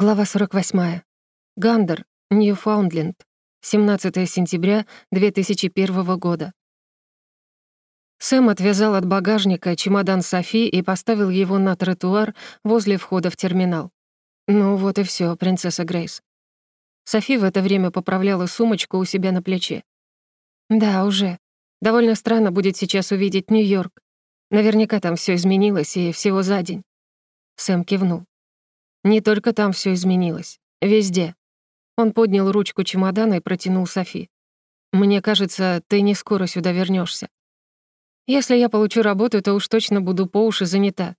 Глава 48. Гандер, Ньюфаундленд. 17 сентября 2001 года. Сэм отвязал от багажника чемодан Софи и поставил его на тротуар возле входа в терминал. Ну вот и все, принцесса Грейс. Софи в это время поправляла сумочку у себя на плече. Да, уже. Довольно странно будет сейчас увидеть Нью-Йорк. Наверняка там все изменилось и всего за день. Сэм кивнул. Не только там все изменилось. Везде. Он поднял ручку чемодана и протянул Софи. «Мне кажется, ты не скоро сюда вернешься. Если я получу работу, то уж точно буду по уши занята.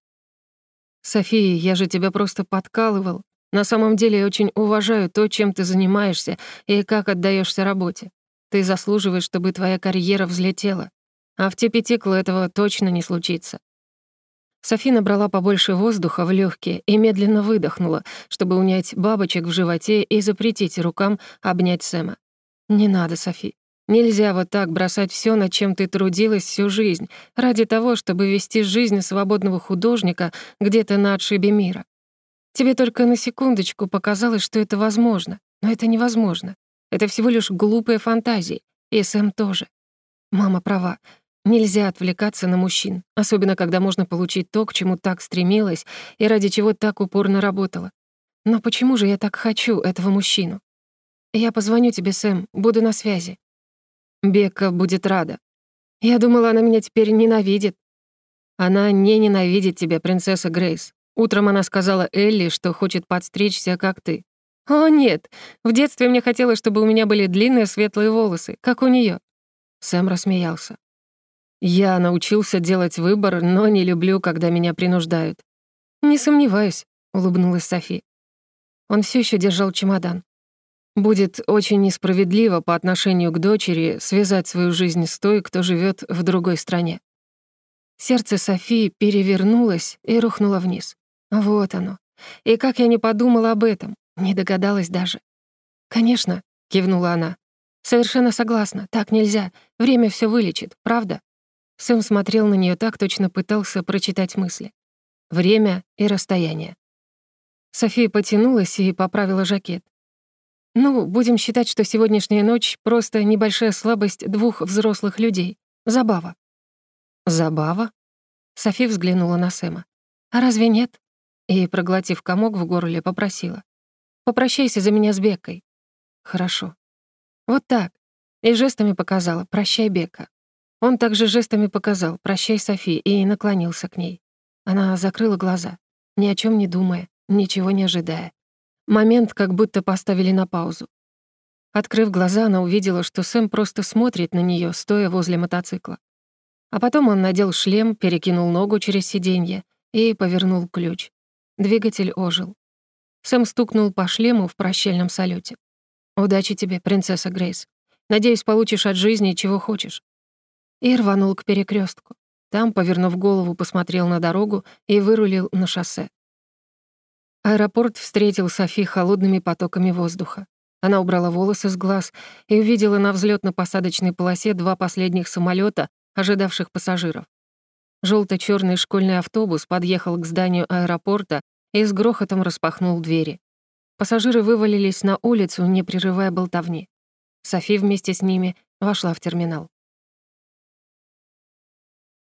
София, я же тебя просто подкалывал. На самом деле я очень уважаю то, чем ты занимаешься и как отдаешься работе. Ты заслуживаешь, чтобы твоя карьера взлетела. А в Тепетиклу этого точно не случится. Софи набрала побольше воздуха в легкие и медленно выдохнула, чтобы унять бабочек в животе и запретить рукам обнять Сэма. «Не надо, Софи. Нельзя вот так бросать все, над чем ты трудилась всю жизнь, ради того, чтобы вести жизнь свободного художника где-то на отшибе мира. Тебе только на секундочку показалось, что это возможно, но это невозможно. Это всего лишь глупые фантазии, и Сэм тоже. Мама права, Нельзя отвлекаться на мужчин, особенно когда можно получить то, к чему так стремилась и ради чего так упорно работала. Но почему же я так хочу этого мужчину? Я позвоню тебе, Сэм, буду на связи. Бекка будет рада. Я думала, она меня теперь ненавидит. Она не ненавидит тебя, принцесса Грейс. Утром она сказала Элли, что хочет подстричься, как ты. О, нет, в детстве мне хотелось, чтобы у меня были длинные светлые волосы, как у нее. Сэм рассмеялся. Я научился делать выбор, но не люблю, когда меня принуждают. Не сомневаюсь, улыбнулась Софи. Он все еще держал чемодан. Будет очень несправедливо по отношению к дочери связать свою жизнь с той, кто живет в другой стране. Сердце Софии перевернулось и рухнуло вниз. Вот оно. И как я не подумала об этом, не догадалась даже. «Конечно», — кивнула она. «Совершенно согласна, так нельзя. Время все вылечит, правда?» Сэм смотрел на нее так, точно пытался прочитать мысли. Время и расстояние. София потянулась и поправила жакет. «Ну, будем считать, что сегодняшняя ночь — просто небольшая слабость двух взрослых людей. Забава». «Забава?» Софи взглянула на Сэма. «А разве нет?» И, проглотив комок в горле, попросила. «Попрощайся за меня с Беккой». «Хорошо». Вот так. И жестами показала «Прощай, Бека». Он также жестами показал «Прощай, Софи» и наклонился к ней. Она закрыла глаза, ни о чем не думая, ничего не ожидая. Момент как будто поставили на паузу. Открыв глаза, она увидела, что Сэм просто смотрит на нее, стоя возле мотоцикла. А потом он надел шлем, перекинул ногу через сиденье и повернул ключ. Двигатель ожил. Сэм стукнул по шлему в прощальном салюте. «Удачи тебе, принцесса Грейс. Надеюсь, получишь от жизни, чего хочешь и рванул к перекрестку. Там, повернув голову, посмотрел на дорогу и вырулил на шоссе. Аэропорт встретил Софи холодными потоками воздуха. Она убрала волосы с глаз и увидела на взлетно посадочной полосе два последних самолета, ожидавших пассажиров. желто черный школьный автобус подъехал к зданию аэропорта и с грохотом распахнул двери. Пассажиры вывалились на улицу, не прерывая болтовни. Софи вместе с ними вошла в терминал.